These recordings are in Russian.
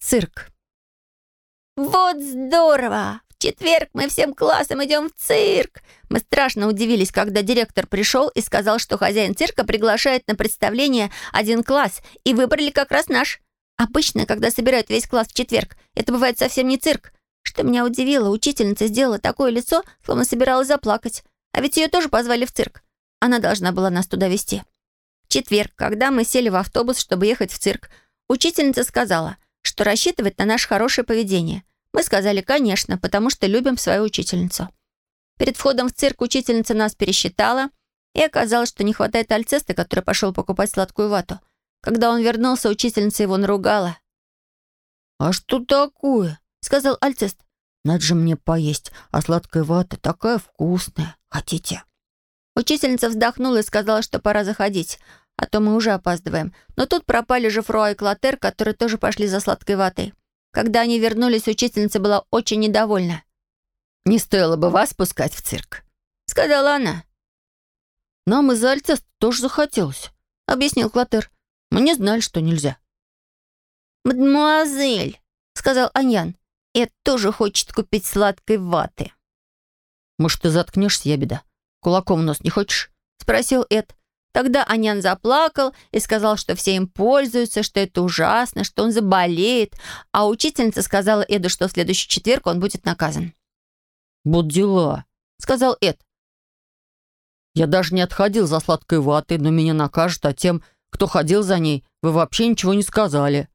Цирк. «Вот здорово! В четверг мы всем классом идем в цирк!» Мы страшно удивились, когда директор пришел и сказал, что хозяин цирка приглашает на представление один класс, и выбрали как раз наш. Обычно, когда собирают весь класс в четверг, это бывает совсем не цирк. Что меня удивило, учительница сделала такое лицо, словно собиралась заплакать. А ведь ее тоже позвали в цирк. Она должна была нас туда вести. В четверг, когда мы сели в автобус, чтобы ехать в цирк, учительница сказала, что рассчитывает на наше хорошее поведение. Мы сказали «конечно», потому что любим свою учительницу. Перед входом в цирк учительница нас пересчитала, и оказалось, что не хватает альцеста, который пошел покупать сладкую вату. Когда он вернулся, учительница его наругала. «А что такое?» — сказал альцест. «Надо же мне поесть, а сладкая вата такая вкусная. Хотите?» Учительница вздохнула и сказала, что пора заходить, а то мы уже опаздываем. Но тут пропали же Фруа и Клотер, которые тоже пошли за сладкой ватой. Когда они вернулись, учительница была очень недовольна. «Не стоило бы вас пускать в цирк», — сказала она. «Нам из-за альцеста тоже захотелось», — объяснил Клотер. «Мы не знали, что нельзя». «Мадемуазель», — сказал Аньян, — «Эд тоже хочет купить сладкой ваты». «Может, ты заткнешься, я беда? Кулаком в нос не хочешь?» — спросил Эд. Тогда Анян заплакал и сказал, что все им пользуются, что это ужасно, что он заболеет, а учительница сказала Эду, что в следующий четверг он будет наказан. «Вот дела», — сказал Эд. «Я даже не отходил за сладкой ватой, но меня накажут, а тем, кто ходил за ней, вы вообще ничего не сказали».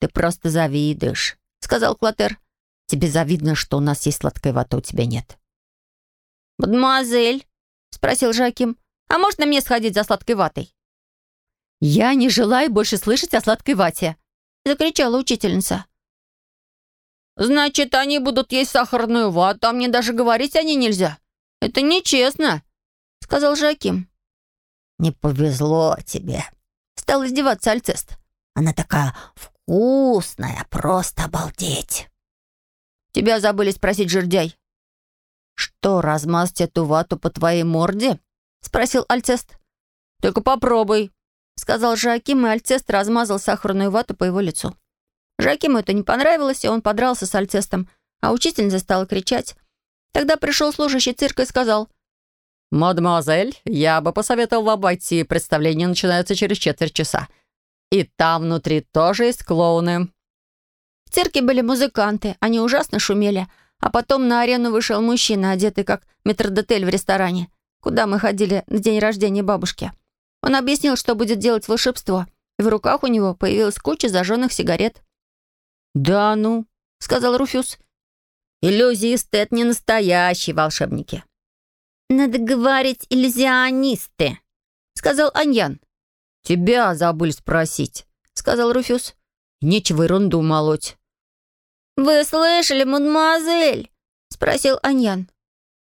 «Ты просто завидуешь», — сказал Клотер. «Тебе завидно, что у нас есть сладкая вата, у тебя нет». «Мадемуазель», — спросил Жаким, а можно мне сходить за сладкой ватой?» «Я не желаю больше слышать о сладкой вате», — закричала учительница. «Значит, они будут есть сахарную вату, а мне даже говорить о ней нельзя. Это нечестно», — сказал Жаким. «Не повезло тебе», — стал издеваться Альцест. «Она такая вкусная, просто обалдеть». «Тебя забыли спросить, жердяй». «Что, размазать эту вату по твоей морде?» — спросил Альцест. «Только попробуй», — сказал Жаким, и Альцест размазал сахарную вату по его лицу. Жакиму это не понравилось, и он подрался с Альцестом, а учительница стала кричать. Тогда пришел служащий цирка и сказал, «Мадемуазель, я бы посоветовал обойти. Представление начинается через четверть часа. И там внутри тоже есть клоуны». В цирке были музыканты, они ужасно шумели, а потом на арену вышел мужчина, одетый как метрдотель в ресторане куда мы ходили на день рождения бабушки. Он объяснил, что будет делать волшебство, и в руках у него появилась куча зажженных сигарет. «Да ну», — сказал Руфюз. «Иллюзиисты — это не настоящие волшебники». «Надо говорить иллюзионисты», — сказал Аньян. «Тебя забыли спросить», — сказал Руфюз. «Нечего ерунду молоть». «Вы слышали, мадемуазель?» — спросил Аньян.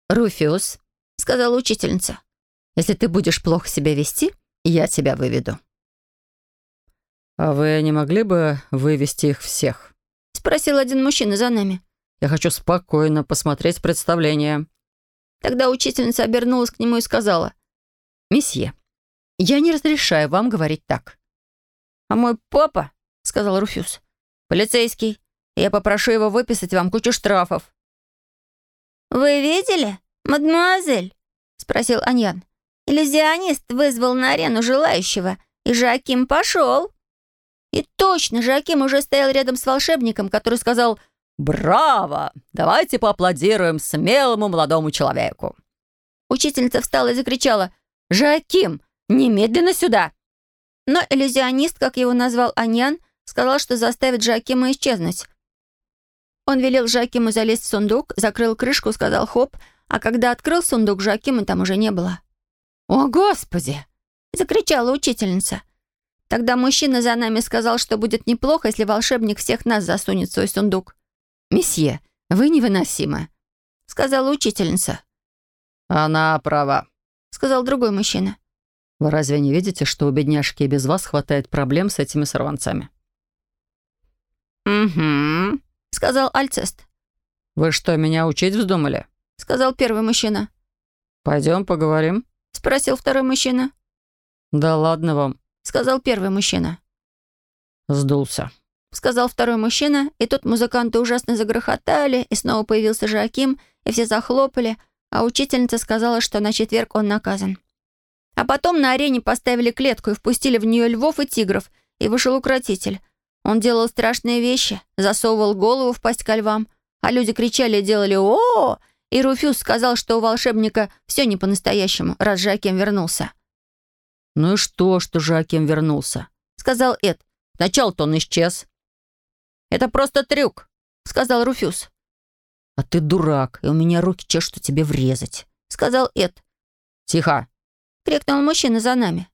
«Руфюз, — сказала учительница. «Если ты будешь плохо себя вести, я тебя выведу». «А вы не могли бы вывести их всех?» — спросил один мужчина за нами. «Я хочу спокойно посмотреть представление». Тогда учительница обернулась к нему и сказала. «Месье, я не разрешаю вам говорить так». «А мой папа, — сказал Руфюз, — полицейский. Я попрошу его выписать вам кучу штрафов». «Вы видели?» «Мадемуазель», — спросил Аньян, — «иллюзионист вызвал на арену желающего, и Жаким пошел». И точно, Жаким уже стоял рядом с волшебником, который сказал «Браво! Давайте поаплодируем смелому молодому человеку». Учительница встала и закричала «Жаким, немедленно сюда!» Но иллюзионист, как его назвал Аньян, сказал, что заставит Жакима исчезнуть. Он велел Жакиму залезть в сундук, закрыл крышку, сказал «хоп», а когда открыл сундук Жакима, там уже не было. «О, Господи!» — закричала учительница. Тогда мужчина за нами сказал, что будет неплохо, если волшебник всех нас засунет в свой сундук. «Месье, вы невыносимы», — сказала учительница. «Она права», — сказал другой мужчина. «Вы разве не видите, что у бедняжки и без вас хватает проблем с этими сорванцами?» «Угу», — сказал Альцест. «Вы что, меня учить вздумали?» — сказал первый мужчина. «Пойдем поговорим?» — спросил второй мужчина. «Да ладно вам», — сказал первый мужчина. «Сдулся», — сказал второй мужчина, и тут музыканты ужасно загрохотали, и снова появился Жоаким, и все захлопали, а учительница сказала, что на четверг он наказан. А потом на арене поставили клетку и впустили в нее львов и тигров, и вышел укротитель. Он делал страшные вещи, засовывал голову в пасть ко львам, а люди кричали и делали о, -о, -о И Руфюз сказал, что у волшебника все не по-настоящему, раз Жоаким вернулся. «Ну и что, что Жоаким вернулся?» — сказал Эд. «Сначала-то он исчез». «Это просто трюк», — сказал Руфюз. «А ты дурак, и у меня руки чешут тебе врезать», — сказал Эд. «Тихо!» — крикнул мужчина за нами.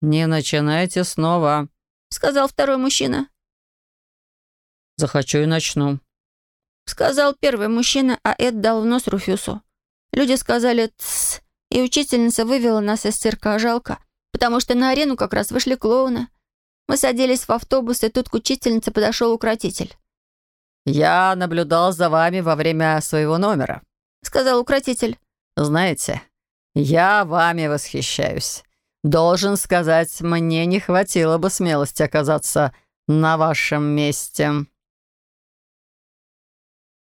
«Не начинайте снова», — сказал второй мужчина. «Захочу и начну», — сказал первый мужчина, а Эд дал в нос Руфюсу. Люди сказали «тссс», и учительница вывела нас из цирка, жалко, потому что на арену как раз вышли клоуны. Мы садились в автобус, и тут к учительнице подошел укротитель. «Я наблюдал за вами во время своего номера», — сказал укротитель. «Знаете, я вами восхищаюсь. Должен сказать, мне не хватило бы смелости оказаться на вашем месте».